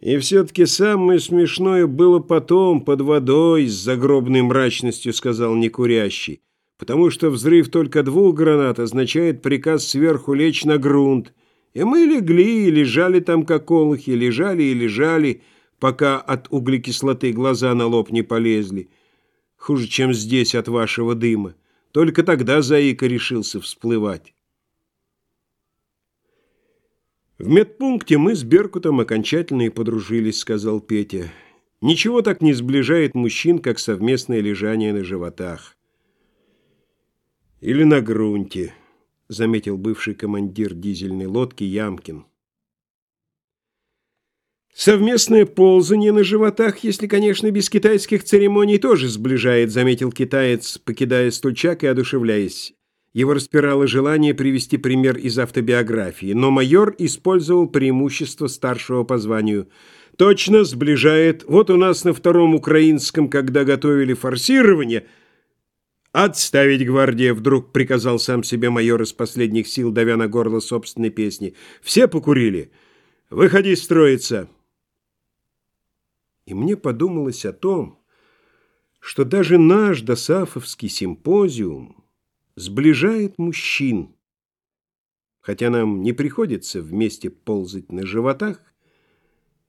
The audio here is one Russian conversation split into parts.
И все-таки самое смешное было потом, под водой, с загробной мрачностью, сказал некурящий, потому что взрыв только двух гранат означает приказ сверху лечь на грунт. И мы легли, и лежали там, как олухи, лежали и лежали, пока от углекислоты глаза на лоб не полезли. Хуже, чем здесь от вашего дыма. Только тогда Заика решился всплывать. «В медпункте мы с Беркутом окончательно и подружились», — сказал Петя. «Ничего так не сближает мужчин, как совместное лежание на животах». «Или на грунте», — заметил бывший командир дизельной лодки Ямкин. «Совместное ползание на животах, если, конечно, без китайских церемоний, тоже сближает», — заметил китаец, покидая стульчак и одушевляясь. Его распирало желание привести пример из автобиографии, но майор использовал преимущество старшего по званию. «Точно сближает. Вот у нас на втором украинском, когда готовили форсирование...» «Отставить гвардия!» — вдруг приказал сам себе майор из последних сил, давя на горло собственной песни. «Все покурили? Выходи строиться!» И мне подумалось о том, что даже наш досафовский симпозиум сближает мужчин. Хотя нам не приходится вместе ползать на животах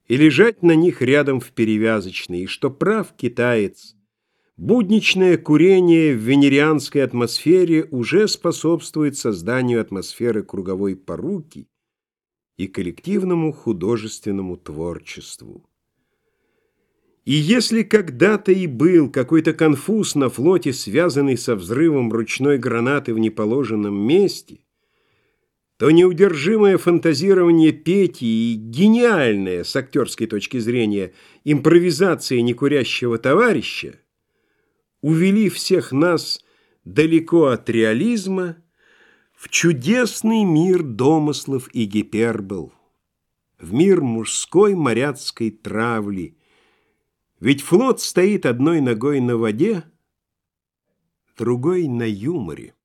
и лежать на них рядом в перевязочной, и что прав китаец. Будничное курение в венерианской атмосфере уже способствует созданию атмосферы круговой поруки и коллективному художественному творчеству. И если когда-то и был какой-то конфуз на флоте, связанный со взрывом ручной гранаты в неположенном месте, то неудержимое фантазирование Пети и гениальная, с актерской точки зрения, импровизация некурящего товарища увели всех нас далеко от реализма в чудесный мир домыслов и гипербол, в мир мужской моряцкой травли – ведь флот стоит одной ногой на воде, другой на юморе.